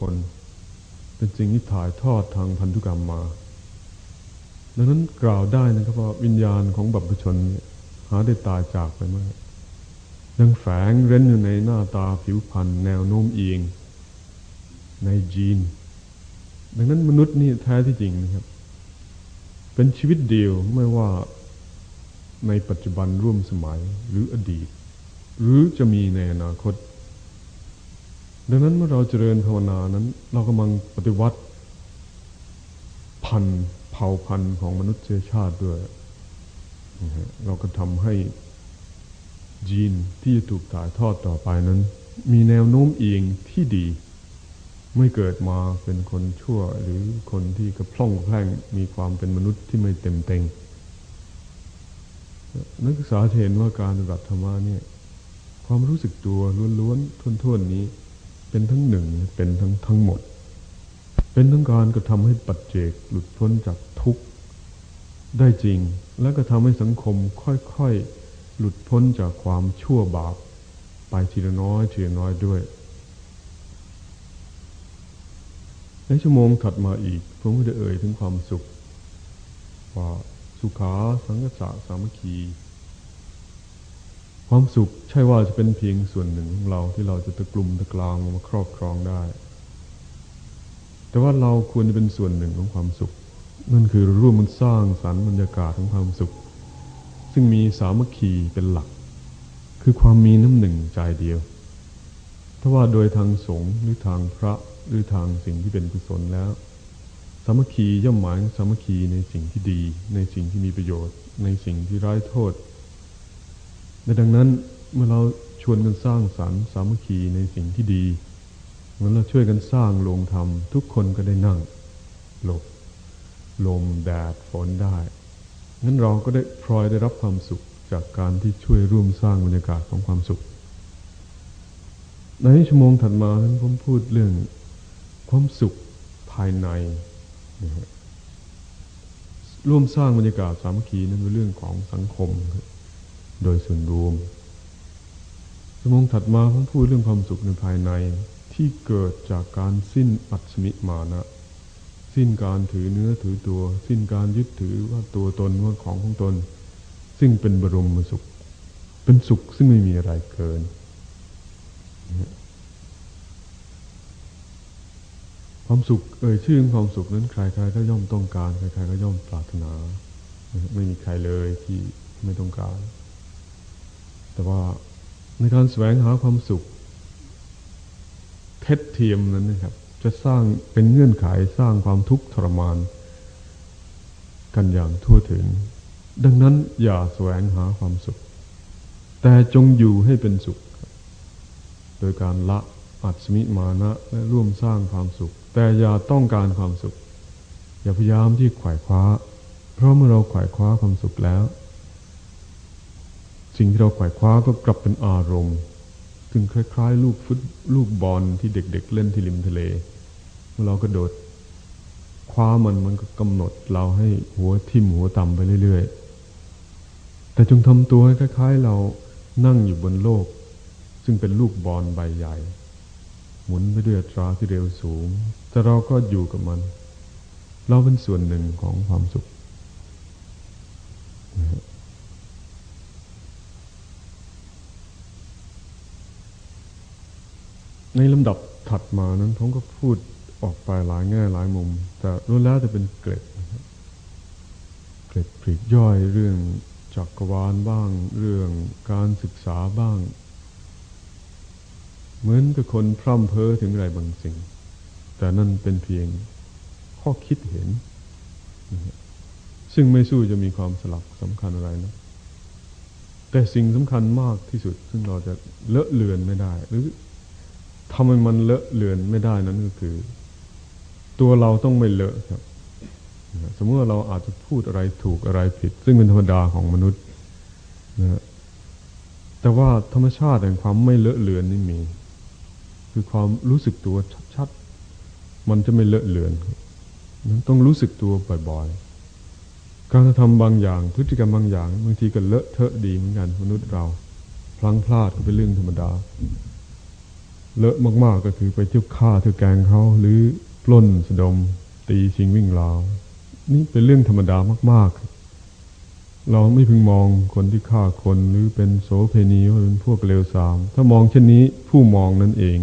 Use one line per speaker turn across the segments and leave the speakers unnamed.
คน เป็นสิ่งที่ถ่ายทอดทางพันธุกรรมมา ดังนั้นกล่าวได้นะครับว่าวิญญาณของบัพชนหาได้ตายจากไปเมื่อยังแฝงเร้นอยู่ในหน้าตาผิวพรรณแนวโน้มเอียงในจีน ดังนั้นมนุษย์นี่แท้ที่จริงนะครับ เป็นชีวิตเดียวไม่ว่าในปัจจุบันร่วมสมัยหรืออดีต หรือจะมีในอนาคต ดังนั้นเมื่อเราเจริญภาวนานั้น เรากำลังปฏิวัติพันเผ่าพันธุ์ของมนุษยชาติด้วย เราก็ทำให้จีนที่จะถูกถ่ายทอดต่อไปนั้น มีแนวโน้มเอียงที่ดี ไม่เกิดมาเป็นคนชั่วหรือคนที่กระพร่องแพร่งมีความเป็นมนุษย์ที่ไม่เต็มเต็งนักศึกษาเห็นว่าการปฏิบัติธรรมเนี่ย ความรู้สึกตัวล้วนๆทุ่นๆนี้ เป็นทั้งหนึ่ง เป็นทั้งทั้งหมด เป็นทั้งการกระทำให้ปัจเจกหลุดพ้นจากทุกข์ได้จริง และก็ทำให้สังคมค่อยๆ หลุดพ้นจากความชั่วบาป ไปทีละน้อยทีละน้อยด้วย ในชั่วโมงถัดมาอีก ผมก็ได้เอ่ยถึงความสุขว่าสุขาสังกษะสามัคคี ความสุขใช่ว่าจะเป็นเพียงส่วนหนึ่งของเราที่เราจะตะกลุ่มตะกลางมาครอบครองได้ แต่ว่าเราควรจะเป็นส่วนหนึ่งของความสุข นั่นคือร่วมมันสร้างสรรค์บรรยากาศของความสุข ซึ่งมีสามัคคีเป็นหลัก คือความมีน้ำหนึ่งใจเดียวถ้าว่าโดยทางสงฆ์หรือทางพระหรือทางสิ่งที่เป็นกุศลแล้ว สามัคคีย่อมหมายสามัคคีในสิ่งที่ดี ในสิ่งที่มีประโยชน์ ในสิ่งที่ร้ายโทษ ดังนั้นเมื่อเราชวนกันสร้างสรรค์สามัคคีในสิ่งที่ดีเหมือนเราช่วยกันสร้างโรงธรรม ทุกคนก็ได้นั่งหลบลมแดดฝนได้งั้นเราก็ได้พลอยได้รับความสุขจากการที่ช่วยร่วมสร้างบรรยากาศของความสุข ในชั่วโมงถัดมานั้นผมพูดเรื่องความสุขภายในร่วมสร้างบรรยากาศสามัคคีนั้นเป็นเรื่องของสังคม โดยส่วนรวมสมองถัดมาผมพูดเรื่องความสุขในภายในที่เกิดจากการสิ้นอัศมิมานะ สิ้นการถือเนื้อถือตัว สิ้นการยึดถือว่าตัวตนว่าของของตน ซึ่งเป็นบรมสุข เป็นสุขซึ่งไม่มีอะไรเกินความสุขเอ่ยชื่อความสุขนั้นใครๆก็ย่อมต้องการ ใครๆก็ย่อมปรารถนา ไม่มีใครเลยที่ไม่ต้องการ แต่ว่าในการแสวงหาความสุขเท็จเทียมนั้นนะครับ จะสร้างเป็นเงื่อนไขสร้างความทุกข์ทรมาน กันอย่างทั่วถึง ดังนั้นอย่าแสวงหาความสุข แต่จงอยู่ให้เป็นสุข โดยการละอัศมิมานะและร่วมสร้างความสุข แต่อย่าต้องการความสุข อย่าพยายามที่ขวายคว้า เพราะเมื่อเราขวายคว้าความสุขแล้ว สิ่งที่เราขวายคว้าก็กลับเป็นอารมณ์ถึงคล้ายๆลูกฟุตลูกบอลที่เด็ก ๆ เล่นที่ริมทะเลเมื่อเรากระโดดคว้ามันมันก็กำหนดเราให้หัวทิ่มหัวต่ำไปเรื่อย ๆ แต่จงทำตัวให้คล้าย ๆ เรานั่งอยู่บนโลก ซึ่งเป็นลูกบอลใบใหญ่ หมุนไปด้วยตราที่เร็วสูง แต่เราก็อยู่กับมัน เราเป็นส่วนหนึ่งของความสุข ในลำดับถัดมานั้นผมก็พูดออกไปหลายแง่หลายมุม แต่ล้วนแล้วจะเป็นเกร็ดเกร็ดปลีกย่อยเรื่องจักรวาลบ้าง เรื่องการศึกษาบ้าง เหมือนกับคนพร่ำเพ้อถึงอะไรบางสิ่ง แต่นั่นเป็นเพียงข้อคิดเห็น ซึ่งไม่สู้จะมีความสลักสำคัญอะไรนะแต่สิ่งสำคัญมากที่สุด ซึ่งเราจะเลอะเลือนไม่ได้ หรือ ทำให้มันเลอะเลือนไม่ได้นั้นก็คือ ตัวเราต้องไม่เลอะครับ สมมติว่าเราอาจจะพูดอะไรถูกอะไรผิด ซึ่งเป็นธรรมดาของมนุษย์นะแต่ว่าธรรมชาติแห่งความไม่เลอะเลือนนี่มี คือความรู้สึกตัวชัดๆมันจะไม่เลอะเลือนนั้นต้องรู้สึกตัวบ่อยๆ การทำบางอย่างพฤติกรรมบางอย่าง บางทีก็เลอะเทอะดีเหมือนกันมนุษย์เรา พลังพลาดก็เป็นเรื่องธรรมดา เลอะมาก ๆ ก็คือไปเที่ยวฆ่าเที่ยวแกงเขาหรือปล้นสะดม ตีชิงวิ่งราว นี่เป็นเรื่องธรรมดามาก ๆ เราไม่พึงมองคนที่ฆ่าคนหรือเป็นโสเพณีว่าเป็นพวกเลวทราม ถ้ามองเช่นนี้ผู้มองนั่นเอง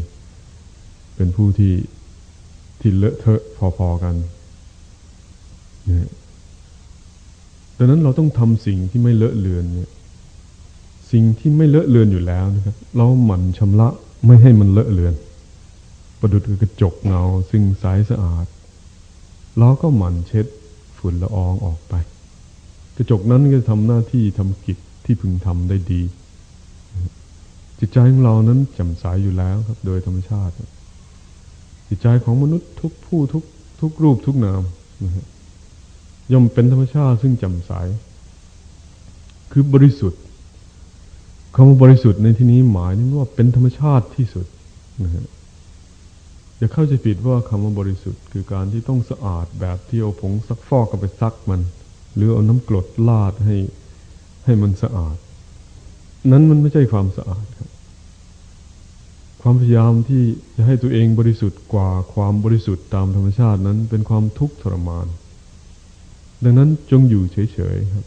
เป็นผู้ที่ที่เลอะเทอะพอๆกันเนี่ยดังนั้นเราต้องทำสิ่งที่ไม่เลอะเลือนเนี่ย สิ่งที่ไม่เลอะเลือนอยู่แล้วนะครับ เราหมั่นชำระ ไม่ให้มันเลอะเลือน ประดุดกระจกเงาซึ่งใสสะอาดเราก็หมั่นเช็ดฝุ่นละอองออกไป กระจกนั้นก็ทำหน้าที่ทำกิจที่พึงทำได้ดี จิตใจของเรานั้นแจ่มใสอยู่แล้วครับ โดยธรรมชาติ จิตใจของมนุษย์ทุกผู้ทุกทุกรูปทุกนามนะครับย่อมเป็นธรรมชาติซึ่งจำใส คือบริสุทธิ์ คำว่าบริสุทธิ์ในที่นี้หมายถึงว่าเป็นธรรมชาติที่สุดนะฮะอย่าเข้าใจผิดว่าคำว่าบริสุทธิ์ คือการที่ต้องสะอาดแบบที่เอาผงซักฟอกกับไปซักมัน หรือเอาน้ำกรดลาดให้ให้มันสะอาด นั้นมันไม่ใช่ความสะอาดครับความพยายามที่จะให้ตัวเองบริสุทธิ์กว่าความบริสุทธิ์ตามธรรมชาตินั้นเป็นความทุกข์ทรมาน ดังนั้นจงอยู่เฉยๆครับ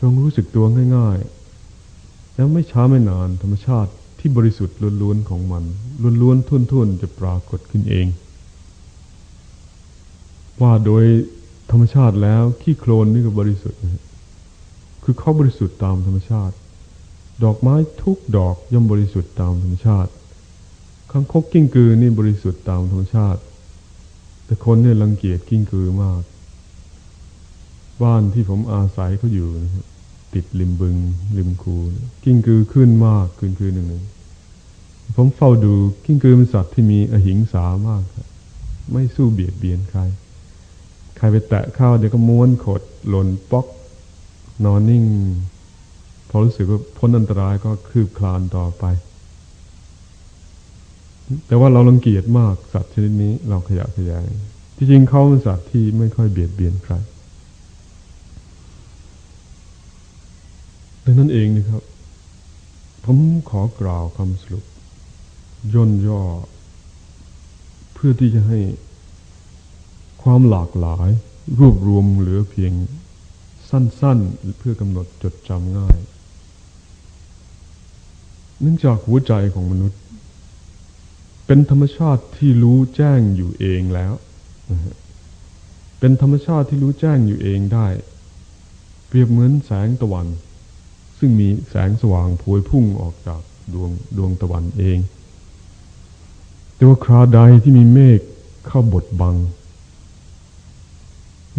จงรู้สึกตัวง่าย ๆ แล้วไม่ช้าไม่นานธรรมชาติที่บริสุทธิ์ล้วนๆของมันล้วนๆทุ่นๆ จะปรากฏขึ้นเอง ว่าโดยธรรมชาติแล้วขี้โคลนนี่ก็บริสุทธิ์คือเขาบริสุทธิ์ตามธรรมชาติ ดอกไม้ทุกดอกย่อมบริสุทธิ์ตามธรรมชาติข้างคกกิ้งกือนี่บริสุทธิ์ตามธรรมชาติ แต่คนเนี่ยรังเกียจกิ้งกือมาก บ้านที่ผมอาศัยเขาอยู่นะครับ ติดริมบึง ริมคูกิ้งกือขึ้นมากคืนคืนหนึ่งหนึ่งผมเฝ้าดูกิ้งกือเป็นสัตว์ที่มีอหิงสามากครับไม่สู้เบียดเบียนใคร ใครไปแตะเข้าเดี๋ยวก็ม้วนขดหล่นป๊อก นอนนิ่ง พอรู้สึกว่าพ้นอันตรายก็คืบคลานต่อไป แต่ว่าเราลังเกียจมากสัตว์ชนิดนี้เราขยะขยาย ที่จริงเขาเป็นสัตว์ที่ไม่ค่อยเบียดเบียนใคร ดังนั้นเองนะครับ ผมขอกล่าวคำสรุป ย่นย่อ เพื่อที่จะให้ความหลากหลาย รวบรวมเหลือเพียงสั้นๆ เพื่อกำหนดจดจำง่าย เนื่องจากหัวใจของมนุษย์ เป็นธรรมชาติที่รู้แจ้งอยู่เองแล้ว เป็นธรรมชาติที่รู้แจ้งอยู่เองได้ เปรียบเหมือนแสงตะวัน ซึ่งมีแสงสว่างพวยพุ่งออกจากดวงดวงตะวันเอง แต่ว่าคราใดที่มีเมฆเข้าบดบัง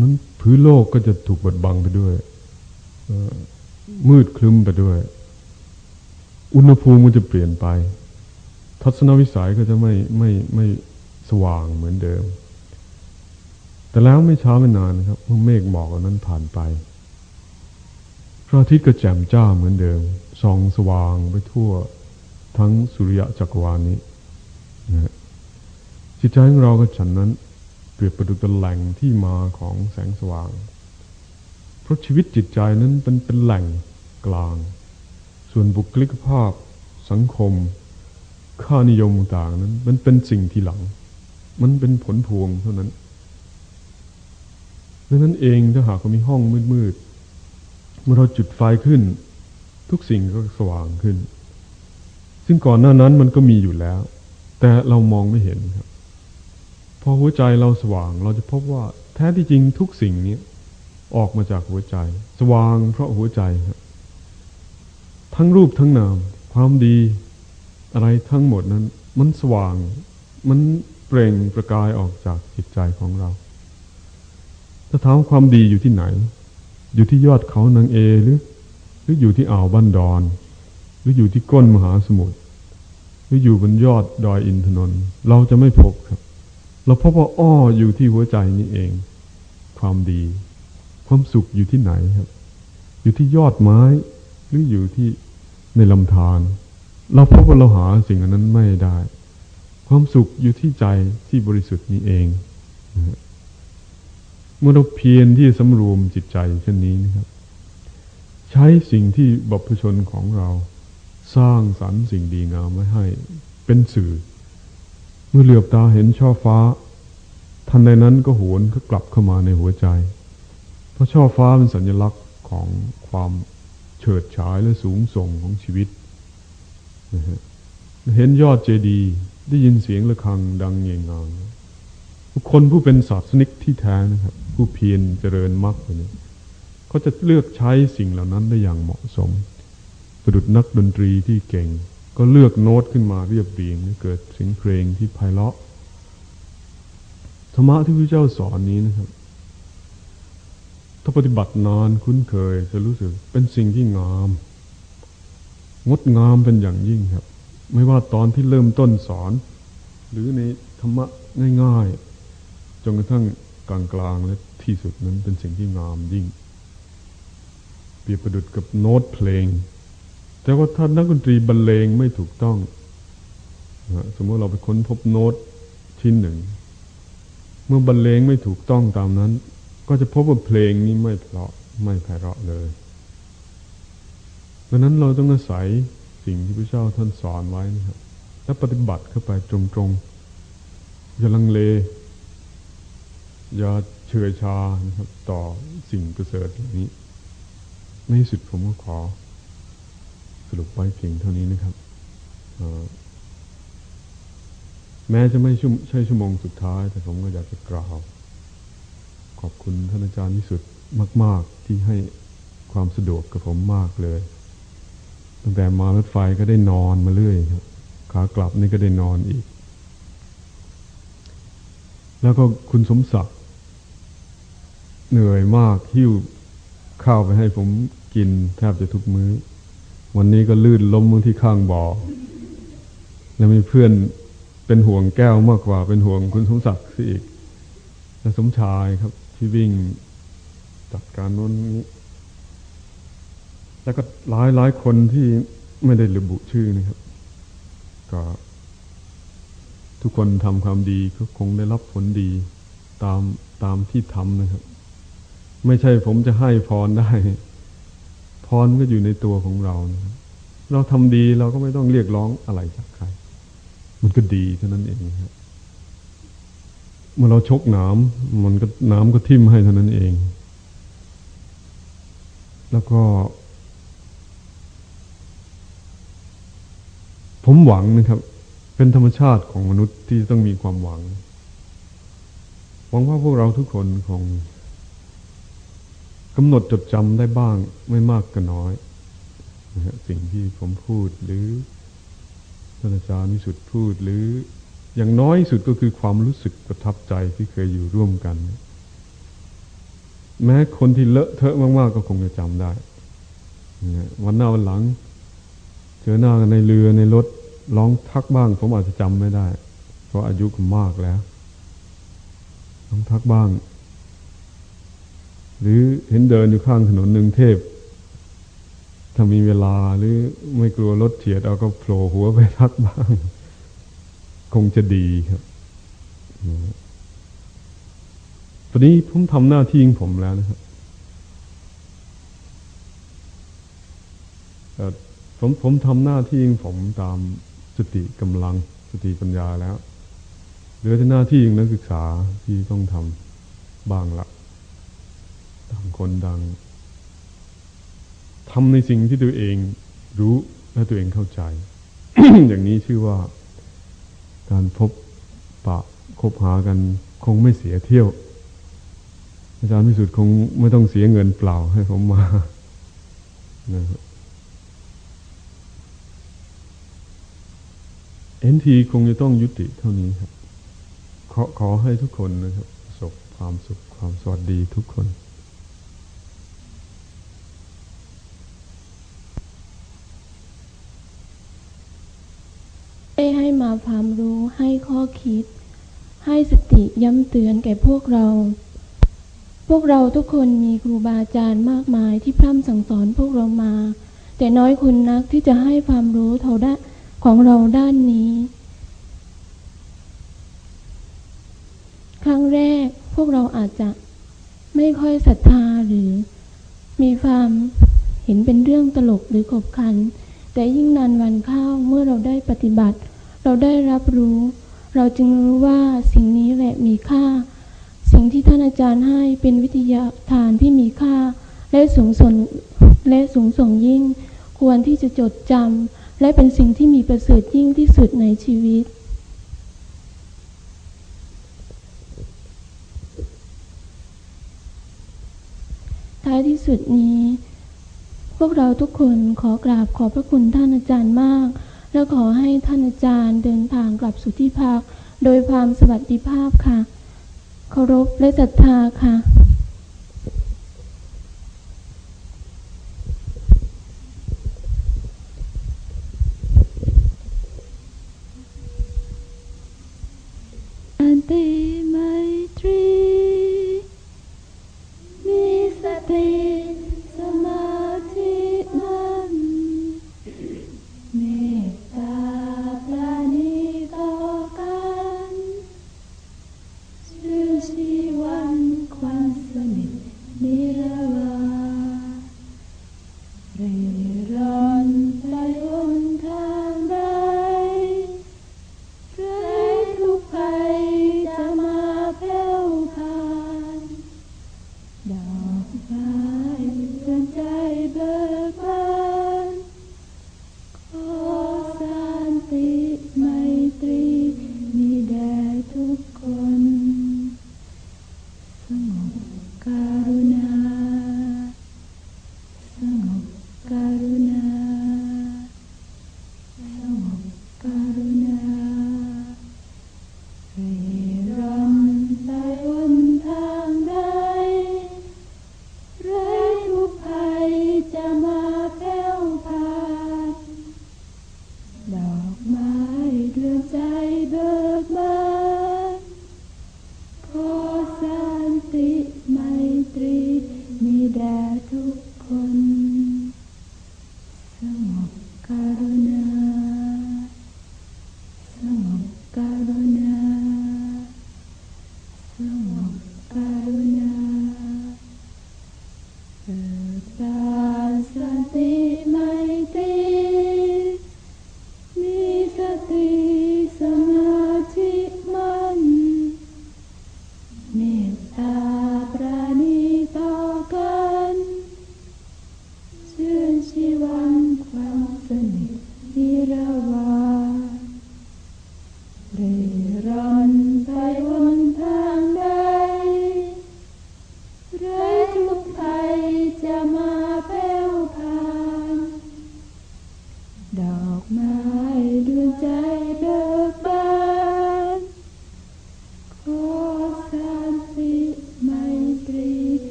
นั้นพื้นโลกก็จะถูกบดบังไปด้วย มืดคลึ้มไปด้วย อุณหภูมิมันจะเปลี่ยนไป ทัศนวิสัยก็จะไม่ไม่ไม่สว่างเหมือนเดิม แต่แล้วไม่ช้าไม่นานครับเมื่อเมฆหมอกนั้นผ่านไป พระอาทิตย์ก็แจ่มจ้าเหมือนเดิมส่องสว่างไปทั่วทั้งสุริยะจักรวาลนี้นะจิตใจของเราก็ฉันนั้น เปรียบประดุจเป็นแหล่งที่มาของแสงสว่าง เพราะชีวิตจิตใจนั้นเป็นเป็นแหล่งกลาง ส่วนบุคลิกภาพ สังคม ค่านิยมต่างนั้น มันเป็นสิ่งที่หลัง มันเป็นผลพวงเท่านั้นดังนั้นเองถ้าหากมีห้องมืด มื่อเราจุดไฟขึ้น ทุกสิ่งก็สว่างขึ้น ซึ่งก่อนหน้านั้นมันก็มีอยู่แล้ว แต่เรามองไม่เห็นครับ พอหัวใจเราสว่างเราจะพบว่าแท้ที่จริงทุกสิ่งนี้ออกมาจากหัวใจ สว่างเพราะหัวใจครับทั้งรูปทั้งนาม ความดี อะไรทั้งหมดนั้น มันสว่าง มันเปล่งประกายออกจากจิตใจของเราถ้าถามความดีอยู่ที่ไหน อยู่ที่ยอดเขานางเอหรือ หรืออยู่ที่อ่าวบ้านดอน หรืออยู่ที่ก้นมหาสมุทรหรืออยู่บนยอดดอยอินทนนท์เราจะไม่พบครับ เราพบว่าอ้ออยู่ที่หัวใจนี้เอง ความดี ความสุขอยู่ที่ไหนครับ อยู่ที่ยอดไม้ หรืออยู่ที่ในลำธารเราพบว่าเราหาสิ่งนั้นไม่ได้ ความสุขอยู่ที่ใจที่บริสุทธิ์นี้เองนะ เมื่อเราเพียรที่สำรวมจิตใจเช่นนี้นะครับ ใช้สิ่งที่บัพชนของเราสร้างสรรค์สิ่งดีงามไว้ให้เป็นสื่อ เมื่อเหลือบตาเห็นช่อฟ้าทันใดนั้นก็หวนก็กลับเข้ามาในหัวใจ เพราะช่อฟ้าเป็นสัญลักษณ์ของความเฉิดฉายและสูงส่งของชีวิตนะฮะเห็นยอดเจดีย์ได้ยินเสียงะระฆังดังเงียงงางคนผู้เป็นศาสนิกที่แท้นะครับ ผู้เพียรเจริญมรรคเนี่ยเขาจะเลือกใช้สิ่งเหล่านั้นได้อย่างเหมาะสมประดุดนักดนตรีที่เก่ง ก็เลือกโน้ตขึ้นมาเรียบเรียงให้เกิดเสียงเพลงที่ไพเราะธรรมะที่พระเจ้าสอนนี้นะครับ ถ้าปฏิบัตินานคุ้นเคย จะรู้สึกเป็นสิ่งที่งาม งดงามเป็นอย่างยิ่งครับ ไม่ว่าตอนที่เริ่มต้นสอน หรือในธรรมะง่ายๆจนกระทั่ง กลางๆและที่สุดนั้นเป็นสิ่งที่งามยิ่ง เปรียบประดุดกับโน้ตเพลง แต่ว่าถ้านักดนตรีบรรเลงไม่ถูกต้องสมมติเราไปค้นพบโน้ตชิ้นหนึ่ง เมื่อบรรเลงไม่ถูกต้องตามนั้น ก็จะพบว่าเพลงนี้ไม่เพราะไม่ไพเราะเลยดังนั้นเราต้องอาศัยสิ่งที่พระเจ้าท่านสอนไว้นะครับและปฏิบัติเข้าไปตรงๆอย่าลังเล อย่าเฉยชานะครับ ต่อสิ่งประเสริฐเหล่านี้ ในสุดผมก็ขอ สรุปไว้เพียงเท่านี้นะครับ แม้จะไม่ใช่ชั่วโมงสุดท้าย แต่ผมก็อยากจะกล่าว ขอบคุณท่านอาจารย์ที่สุดมาก ๆ ที่ให้ความสะดวกกับผมมากเลย ตั้งแต่มารถไฟก็ได้นอนมาเรื่อยครับขากลับนี่ก็ได้นอนอีก แล้วก็คุณสมศักดิ เหนื่อยมากหิ้วข้าวไปให้ผมกินแทบจะทุกมือ้อ วันนี้ก็ลื่นล้มที่ข้างบ่อ แล้วมีเพื่อนเป็นห่วงแก้วมากกว่า เป็นห่วงคุณสมศักดิ์สิอีกและสมชายครับ ที่วิ่งจัดการน้นนี้ แล้วก็หลายหลายคนที่ไม่ได้ระบุชื่อนะครับ ก็ทุกคนทำความดีก็คงได้รับผลดีตามตามที่ทำนะครับ ไม่ใช่ผมจะให้พรได้พรก็อยู่ในตัวของเรานะเราทำดีเราก็ไม่ต้องเรียกร้องอะไรจากใคร มันก็ดีเท่านั้นเองครับเมื่อเราชกน้ำมันก็น้ำก็ทิ่มให้เท่านั้นเอง แล้วก็ ผมหวังนะครับ เป็นธรรมชาติของมนุษย์ที่ต้องมีความหวัง หวังว่าพวกเราทุกคนคง กำหนดจดจำได้บ้าง ไม่มากก็น้อยสิ่งที่ผมพูดหรือท่านอาจารย์นิสุดพูดหรืออย่างน้อยสุดก็คือความรู้สึกประทับใจที่เคยอยู่ร่วมกัน แม้คนที่เลอะเทอะมาก ๆ ก็คงจะจำได้วันหน้าวันหลัง เจอหน้ากันในเรือในรถร้องทักบ้าง ผมอาจจะจำไม่ได้ เพราะอายุก็มากแล้วร้องทักบ้าง หรือเห็นเดินอยู่ข้างถนนหนึ่งเทพ ถ้ามีเวลาหรือไม่กลัวรถเฉียด เอาก็โผล่หัวไปทักบ้าง คงจะดีครับตอนนี้ผมทำหน้าที่ของผมแล้วนะครับผมผมทำหน้าที่ของผมตามสติกำลังสติปัญญาแล้วเหลือแต่หน้าที่นักศึกษาที่ต้องทำบ้างละ คนดังทำในสิ่งที่ตัวเองรู้และตัวเองเข้าใจ อย่างนี้ชื่อว่าการพบปะคบหากันคงไม่เสียเที่ยว อาจารย์พิสุทธิ์คงไม่ต้องเสียเงินเปล่าให้ผมมานะครับเอ็นทีคงจะต้องยุติเท่านี้ครับ ขอขอให้ทุกคนนะครับประสบความสุขความสวัสดีทุกคน
ได้ให้มาความรู้ให้ข้อ คิด ให้สติย้ำเตือนแก่พวกเรา พวกเราทุกคนมีครูบาอาจารย์มากมายที่พร่ำสั่งสอนพวกเรามา แต่น้อยคนนักที่จะให้ความรู้เท่าได้ของเราด้านนี้ ครั้งแรกพวกเราอาจจะไม่ค่อยศรัทธาหรือ มีความเห็นเป็นเรื่องตลกหรือขบขัน แต่ยิ่งนานวันเข้าเมื่อเราได้ปฏิบัติ เราได้รับรู้ เราจึงรู้ว่าสิ่งนี้แหละมีค่า สิ่งที่ท่านอาจารย์ให้เป็นวิทยาทานที่มีค่า และสูงส่งและสูงส่งยิ่ง ควรที่จะจดจำและเป็นสิ่งที่มีประเสริฐยิ่งที่สุดในชีวิตท้ายที่สุดนี้ พวกเราทุกคนขอกราบขอบพระคุณท่านอาจารย์มาก และขอให้ท่านอาจารย์เดินทางกลับสู่ที่พักโดยความสวัสดิภาพค่ะ เคารพและศ
รัทธาค่ะ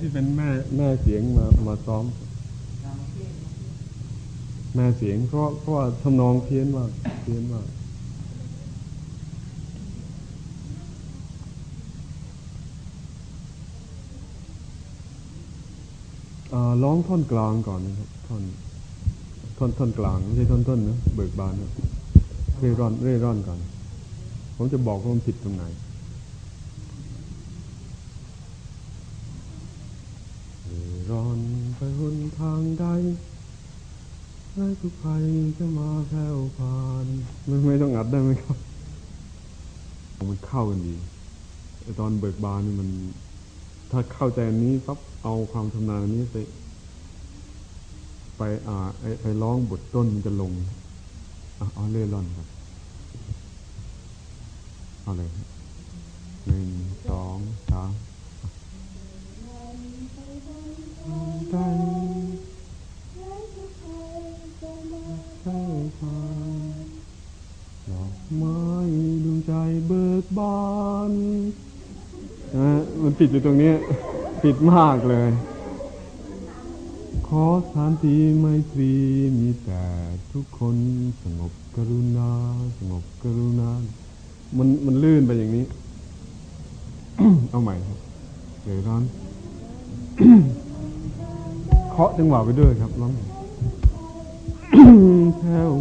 ที่เป็นแม่แม่
เสียงมามาซ้อม แม่เสียงเพราะเพราะว่าทำนองเพี้ยนมากเพี้ยนมากร้องท่อนกลางก่อนนะครับท่อนท่อนท่อนกลางไม่ใช่ท่อนต้นนะเบิกบานนะเร่ร่อนเร่ร่อนก่อน ผมจะบอกว่ามันผิดตรงไหน ร่อนไปหนทางใดไร้ทุกภัยจะมาแผ่วผ่านมันไม่ต้องอัดได้ไหมครับ มันเข้ากันดีตอนเบิกบานนี่มัน ถ้าเข้าใจอันนี้ปั๊บเอาความชำนาญนนี้ไปไปอ่าไอไปร้องบทต้นมันจะลงอะเอาเล่ร่อนครับเอาเลยหนึ่งสองสาม นะมันติดอยู่ตรงนี้ติดมากเลย ขอสันติไมตรีมีแต่ทุกคนสงบกรุณา สงบกรุณา มันมันลื่นไปอย่างนี้ เอาใหม่ครับเดี๋ยวร้อนเคาะจังหวะไปด้วยครับร้องแถว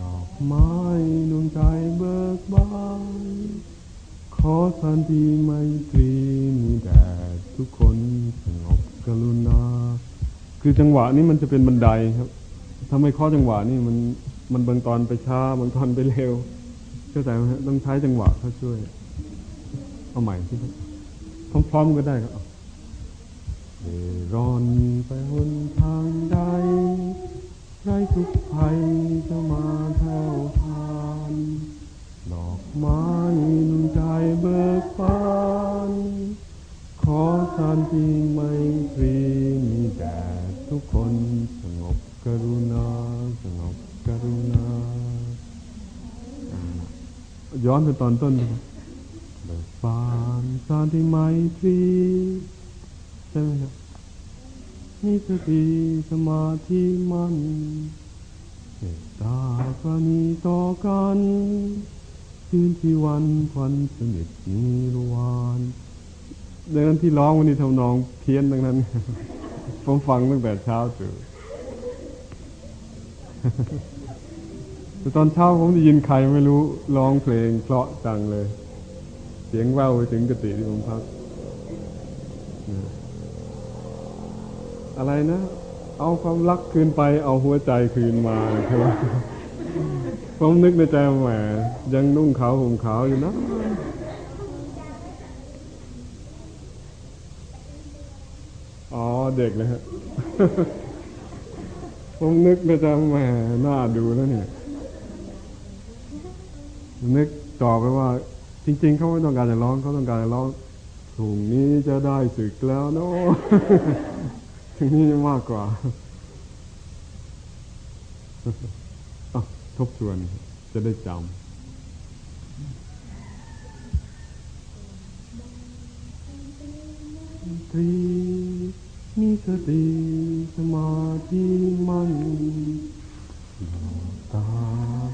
ดอกไม้ดวงใจเบิกบาน ขอสันติไมตรีมีแด่ทุกคนสงบกรุณา คือจังหวะนี้มันจะเป็นบันไดครับถ้าไม่เคาะจังหวะนี่มันมันบางตอนไปช้าบางตอนไปเร็วเข้าใจไหมฮะต้องใช้จังหวะเขาช่วย เอาใหม่ที่ครับพร้อมๆก็ได้ครับเร่ร่อนไปหนทางใดไรทุกภัยจะมาแผ่วผ่าน ม้ดวงใจเบิกบานขอสันติไม่ตรีมีแด่ทุกคนสงบกรุณาสงบกรุณาอ่าย้อนไปตอนต้นเบิกบานสันติไม่ตรีใช่ไหมครับมีสติสมาธิมันเมตตาปรานีต่อกัน คืนที่วันควันสนิทมีรวานเดินที่ร้องวันนี้ทำนองเพี้ยนดังนั้น ผมฟังตั้งแต่เช้าจนแต่ตอนเช้าผมได้ยินใครไม่รู้ร้องเพลง เพราะจังเลย เสียงแว่วไปถึงกติที่ผมพัก อะไรนะ เอาความรักคืนไปเอาหัวใจคืนมาคือว่า ผมนึกในใจว่าแหมยังนุ่งขาวห่มขาวอยู่นะอ๋อเด็กเลยฮะผมนึกในใจว่าแหมน่าดูแล้วเนี่ยนึกต่อไปว่า จริง ๆ เขาไม่ต้องการจะร้องเขาต้องการจะร้องถุงนี้จะได้สึกแล้วเนาะถึงนี้มากกว่า ทบทวนจะได้จำตรีมีสติสมาธิมันตา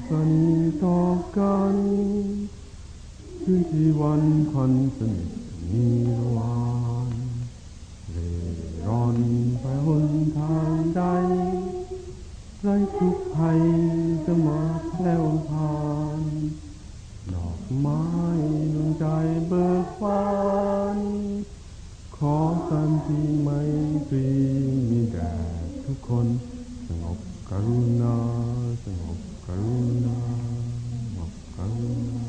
สนิต่อกันคืนที่วันคันสนิทมีวานเร่ร่อนไปหนทางใด ไรทุกภัยจะมาแผ่วผ่าน ดอกไม้ดวงใจเบิกบาน ขอสันติไมตรีมีแด่ทุกคนสงบกรุณาสงบกรุณาสงบกรุณา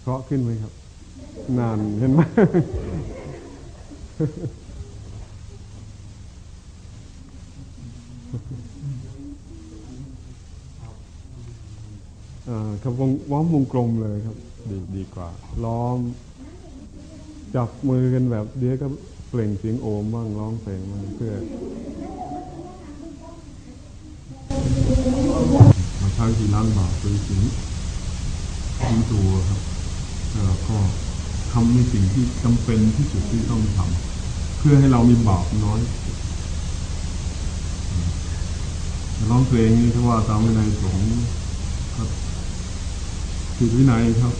เพราะขึ้นไหมครับ นานเห็นไหม ครับวงว้อมวงกลมเลยครับ ดีดีกว่า ล้อม จับมือกันแบบ เดี๋ยวก็เปล่งเสียงโอมบ้างร้องเพลงบ้างเพื่อมาใช้ที่ล้างบาปโดยสิ่งทิ้งตัวครับแล้วก็ทำในสิ่งที่จำเป็นที่สุดที่ต้องทำเพื่อให้เรามีบาปน้อยร้องเพลงนี้ถ้าว่าตามวินัยสงฆ์ ผิดวินัยครับ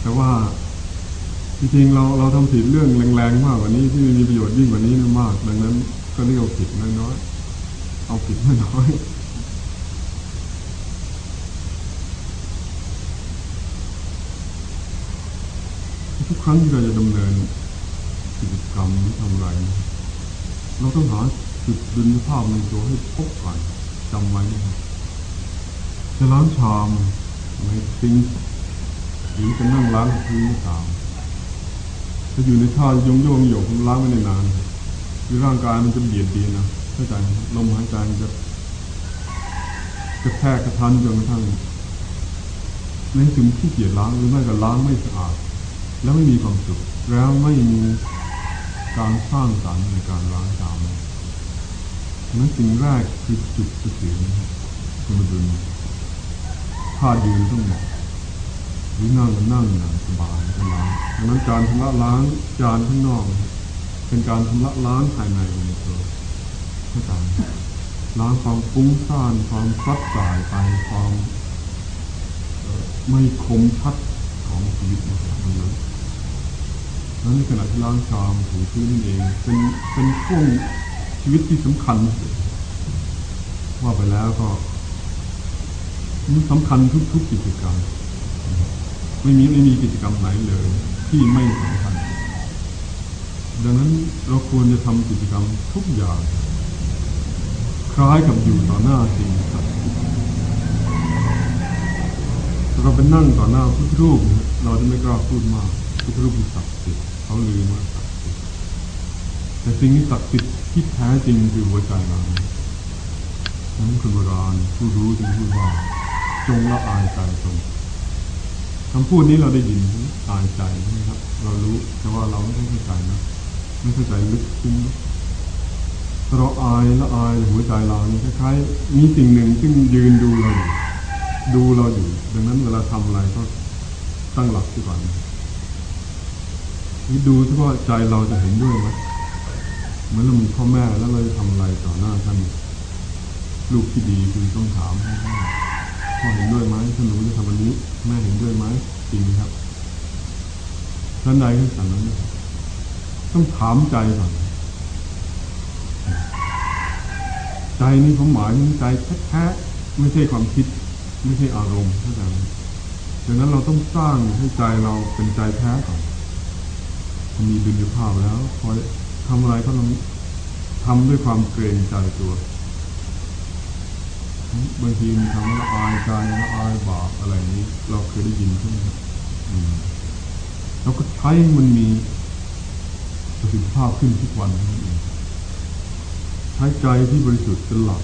แต่ว่าจริงๆเราเราทำผิดเรื่องแรงๆมากกว่านี้ที่มีประโยชน์ยิ่งกว่านี้มาก ดังนั้น ก็เรียกว่าผิดน้อยๆเอาผิดไม่น้อยทุกครั้งที่เราจะดำเนินกิจกรรมทำอะไร เราต้องหาจุดดุลภาพในตัวให้พบก่อนจำไว้นะครับ จะล้างชามในซิงหรือจะนั่งล้างพื้นชามถ้าอยู่ในท่ายงโยงโยกล้างไม่ได้นานคือร่างกายมันจะเบียดเบียนนะเข้าใจไหมลมหายใจมันจะกระแทกกระทันจนกระทั่งในถึงที่เกียจล้างหรือไม่ก็ล้างไม่สะอาด แล้วไม่มีความสุขแล้วไม่มีการสร้างสรรค์ในการล้างชามนั้นสิ่งแรกคือจุดเสตินะครับสมดุล ท่ายืนต้องเหมาะหรือนั่งนั่งอย่างสบายก็ล้างดังนั้นการชำระล้างจานข้างนอก เป็นการชำระล้างภายในในตัวเข้าใจไหมล้างความฟุ้งซ่านความซัดสายไปความไม่คมชัดของชีวิตนะครับตรงนั้นแล้วในขณะที่ล้างชามถูพื้นนี่เองเป็นเป็นช่วงชีวิตที่สำคัญ ว่าไปแล้วก็ มันสำคัญทุกๆกิจกรรม ไม่มีไม่มีกิจกรรมไหนเลยที่ไม่สำคัญ ดังนั้นเราควรจะทำกิจกรรมทุกอย่าง คล้ายกับอยู่ต่อหน้าสิ่งศักดิ์สิทธิ์เราไปนั่งต่อหน้าพุทธรูปเราจะไม่กล้าพูดมากพุทธรูปศักดิ์สิทธิ์เขาลือว่าศักดิ์สิทธิ์แต่สิ่งที่ศักดิ์สิทธิ์ที่แท้จริงคือหัวใจเรานั้นคนโบราณผู้รู้จึงพูดว่า จงละอายใจตนคำพูดนี้เราได้ยินอายใจใช่ไหมครับ เรารู้แต่ว่าเราไม่เข้าใจนะไม่เข้าใจลึกซึ้งเราอายละอายหัวใจเรานี่คล้ายๆมีสิ่งหนึ่งซึ่งยืนดูเราอยู่ดูเราอยู่ ดังนั้นเวลาทำอะไรก็ตั้งหลักที่ก่อนนี่ดูที่ว่าใจเราจะเห็นด้วยไหมเหมือนเรามีพ่อแม่แล้วเราจะทำอะไรต่อหน้าท่านลูกที่ดีคือต้องถามพ่อ เห็นด้วยไหมถ้าหนูจะทำวันนี้ แม่เห็นด้วยไหมจริงครับท่านใดที่สั่งนั้นนะครับต้องถามใจก่อนใจนี่ผมหมายถึงใจแท้ๆไม่ใช่ความคิด ไม่ใช่อารมณ์เข้าใจไหมดังนั้นเราต้องสร้างให้ใจเราเป็นใจแท้ก่อนมีดุลยภาพแล้วพอทำอะไรก็ต้องทำด้วยความเกรงใจตัว บางทีมันทำละอายใจละอายบาปอะไรนี้ เราเคยได้ยินใช่ไหมครับเราก็ใช้มันมีประสิทธิภาพขึ้นทุกวันนั่นเองใช้ใจที่บริสุทธิ์เป็นหลัก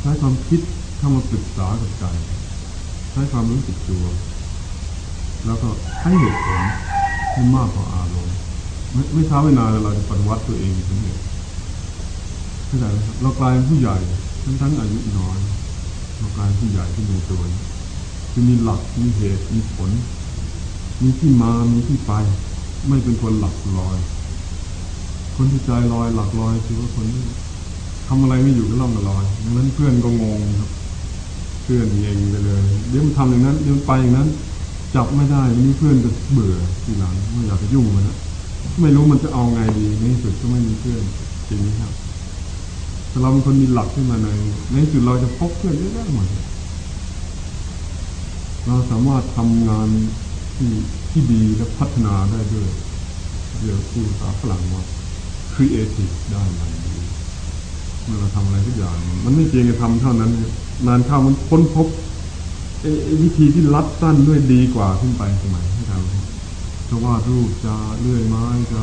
ใช้ความคิดเข้ามาปรึกษากับใจ ใช้ความรู้สึกตัว แล้วก็ใช้เหตุผลให้มากกว่าอารมณ์ไม่ไม่ช้าไม่นานเราจะปฏิวัติตัวเองถึงเนี่ยเข้าใจไหมครับเรากลายเป็นผู้ใหญ่ ทั้งทั้งอายุน้อยเรากายเป็นผู้ใหญ่ที่มีตัวคือมีหลักมีเหตุมีผล มีที่มามีที่ไป ไม่เป็นคนหลักลอย คนที่ใจลอยหลักลอยคือว่าคนที่ทำอะไรไม่อยู่ก็ล่องลอยดังนั้นเพื่อนก็งงครับเพื่อนเองไปเลยเดี๋ยวมันทำอย่างนั้นเดี๋ยวมันไปอย่างนั้น จับไม่ได้นี่เพื่อนก็เบื่อทีหลังไม่อยากไปยุ่งมันนะไม่รู้มันจะเอาไงดีในที่สุดก็ไม่มีเพื่อนจริงไหมครับ แต่เราเป็นคนมีหลักขึ้นมาในในสุดเราจะพบเพื่อนเยอะแยะหมดเราสามารถทำงานที่ที่ดีและพัฒนาได้ด้วยเรียกพูดภาษาฝรั่งว่า creative ได้มันดีเมื่อเราทำอะไรทุกอย่าง มันไม่เพียงจะทำเท่านั้นนานเข้ามันค้นพบวิธีที่ลัดสั้นด้วยดีกว่าขึ้นไปสมัยให้เราจะวาดรูปจะเลื่อยไม้จะ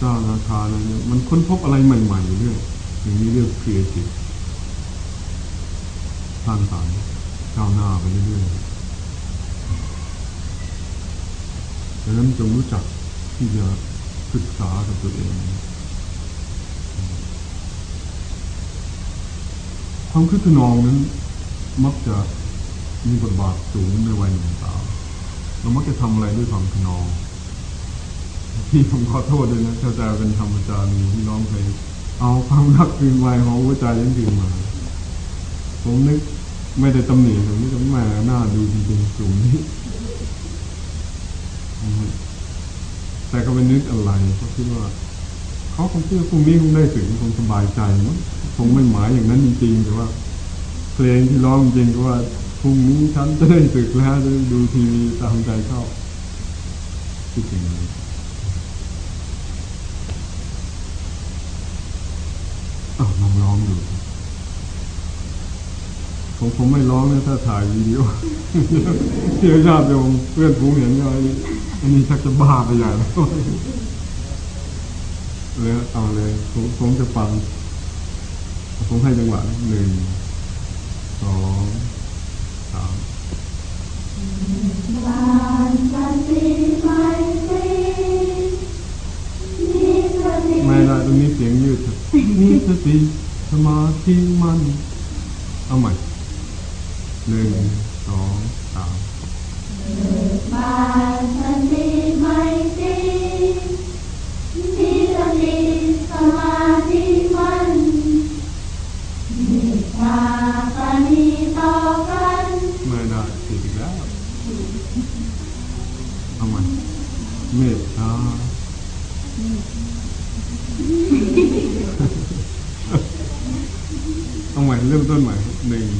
สร้างอาคารอะไรเนี่ยมันค้นพบอะไรใหม่ๆเรื่อย อย่างนี้เรียก creative สร้างสรรค์ก้าวหน้าไปเรื่อยๆดังนั้นจงรู้จักที่จะศึกษากับตัวเองความคึกขนองนั้น มักจะมีบทบาทสูงในวัยหนุ่มสาวเรามักจะทำอะไรด้วยความขนองที่ผมขอโทษด้วยนะเข้าใจเป็นธรรมจารีที่น้องเคย เอาความรักคืนวัยของหัวใจยังคืนมา ผมนึกไม่ได้ตำหนิผมนึกว่าแม่หน้าดูดีจริงสูงนี้ แต่ก็เป็นนึกอะไรก็คิดว่าเขาคงคิดว่าพรุ่งนี้คงได้ถึงคงสบายใจมั้งคงไม่หมายอย่างนั้นจริงๆแต่ว่าเพลงที่ร้องจริงก็ว่าพรุ่งนี้ฉันจะได้ตึกแล้วจะดูทีวีตามใจชอบคิดอย่างนี้ อ้องร้องดูผมผมไม่ร้องนะถ้าถ่ายวิดีโอเดี๋ยวญาติโยมเพื่อนฝูงเห็นก็ไอ้อันนี้ชักจะบ้าไปใหญ่แล้วเลยเอาเลยผมผมจะฟัง ผมให้จังหวะหนึ่งสองสาม
บานสันติไม่ตีมีสติ
ไม่ละตรงนี้เสียงยืดนี่สติสมาธิมัน เอาใหม่หนึ่งสองสามเบา
นสันติไม่ตีมี
เอาใหม่เริ่มต้นใหม่หนึ่งสองสาม